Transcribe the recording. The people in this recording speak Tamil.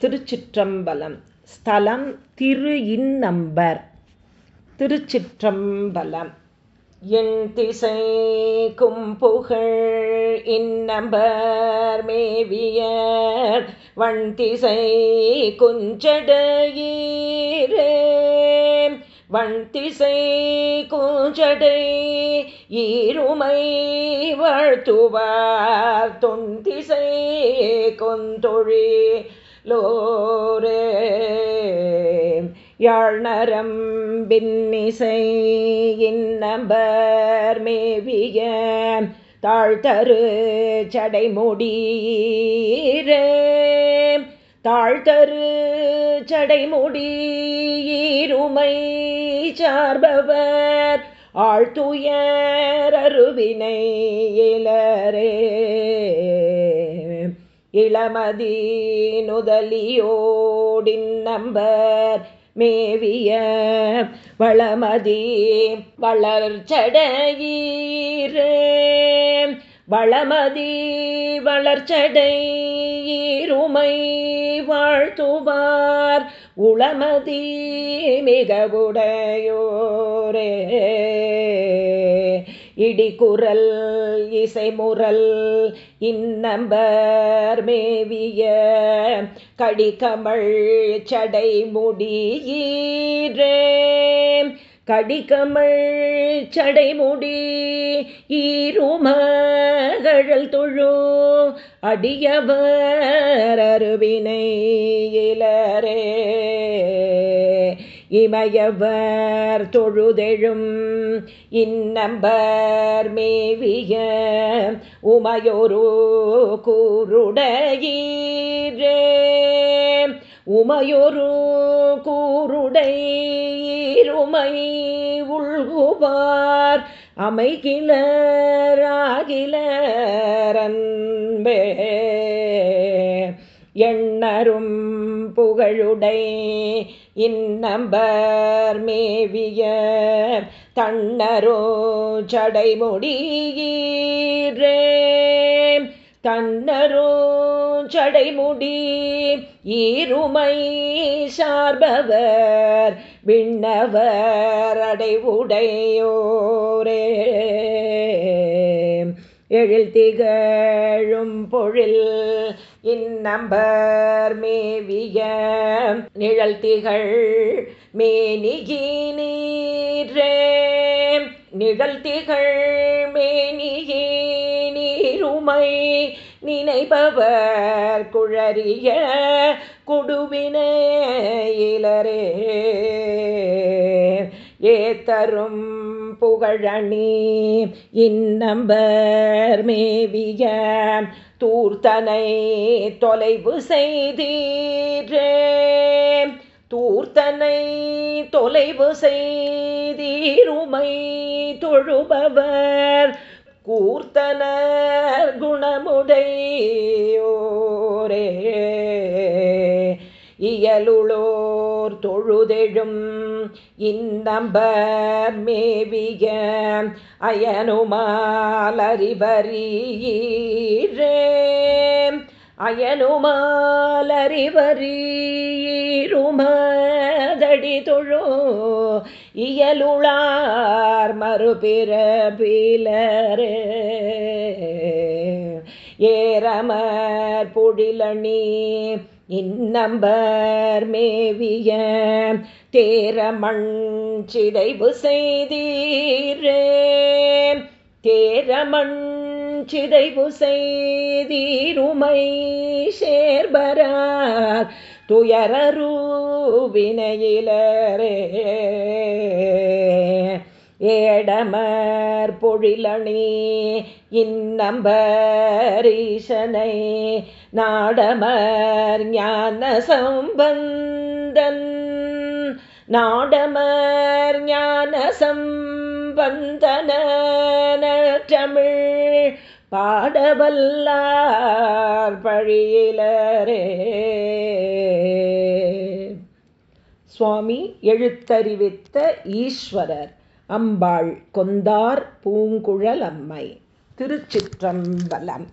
திருச்சிற்றம்பலம். ஸ்தலம் திரு இன்னம்பர் திருச்சிற்றம்பலம். என் திசை கும்புகழ் இன்னம்பர் மேவிய வண் திசை குஞ்சடையீரே. வண் திசை குஞ்சடை ஈருமை வாழ்த்துவார். தொன் திசை கொந்தொழி லோரே. யாழ்நரம் பின்னிசை இன்னம்பர் மேவிய தாழ்த்தரு சடைமுடீரே தாழ்த்தரு சடைமுடீருமை சார்பவர். ஆழ்த்துயர் அருவினை இளரே இளமதி நம்பர் மேவிய வளமதி வளர்ச்சடையீரே. வளமதி வளர்ச்சடையீருமை வாழ்த்துவார் உளமதி மிகவுடையோரே. இடிகுரல் இசைமுரல் இன்னம்பர் மேவிய கடிகமள் சடை முடியீரே. கடிகமள் சடைமுடி ஈருமகழல் தொழு அடியவர் அருவினை இளரே இமயவர் தொழுதெழும். இன்னம்பர் மேவிய உமையொரு கூருடையீரே. உமையொரு கூருடையிருமை உள்குவார். அமைகிலராகிலரன்பே. எண்ணரும் புகழுடை இன்னம்பர் மேவிய தன்னரோ சடைமுடியீரே தன்னரோ சடைமுடி ஈருமை சார்பவர் விண்ணவர் அடைவுடையோரே. எழில் திகழும் பொழில் இந்நம்பர் மேவிய நிழல் திகழ் மேனிகி நீரே. நிழல் திகழ் மேனிகி நீருமை நினைபவர் குழறிய குடுவினையிலரே ஏத்தரும் புகழணி. இன்னம்பர் மேவிய தூர்த்தனை தொலைவு செய்தீரே. தூர்த்தனை தொலைவு செய்தீருமை தொழுபவர். கூர்த்தனர் குணமுடையோரே. இயலுளோ தொழுதெழும் இன்னம்பர் மேவிய அயனுமாலறிவரீரே. அயனுமாலறிவரீருமதடி தொழோ. இயலுளார் மறுபிறபிலரே. ஏரமர் புடிலணி இன்னம்பர் மேவிய தேரமண் சிதைவு செய்தீரே. தேரமண் சிதைவு செய்தீருமை சேர்பரார். துயரூ வினையிலரே. ஏடமர் பொழிலணி இன்னம்பரீசனை நாடமர் ஞான சம்பந்தன் நாடமர் ஞான சம்பந்தன தமிழ் பாடவல்லார் பழியிலரே. சுவாமி எழுத்தறிவித்த ஈஸ்வரர். அம்பாள் கொந்தார் பூங்குழலம்மை திருச்சிற்றம்பலம்.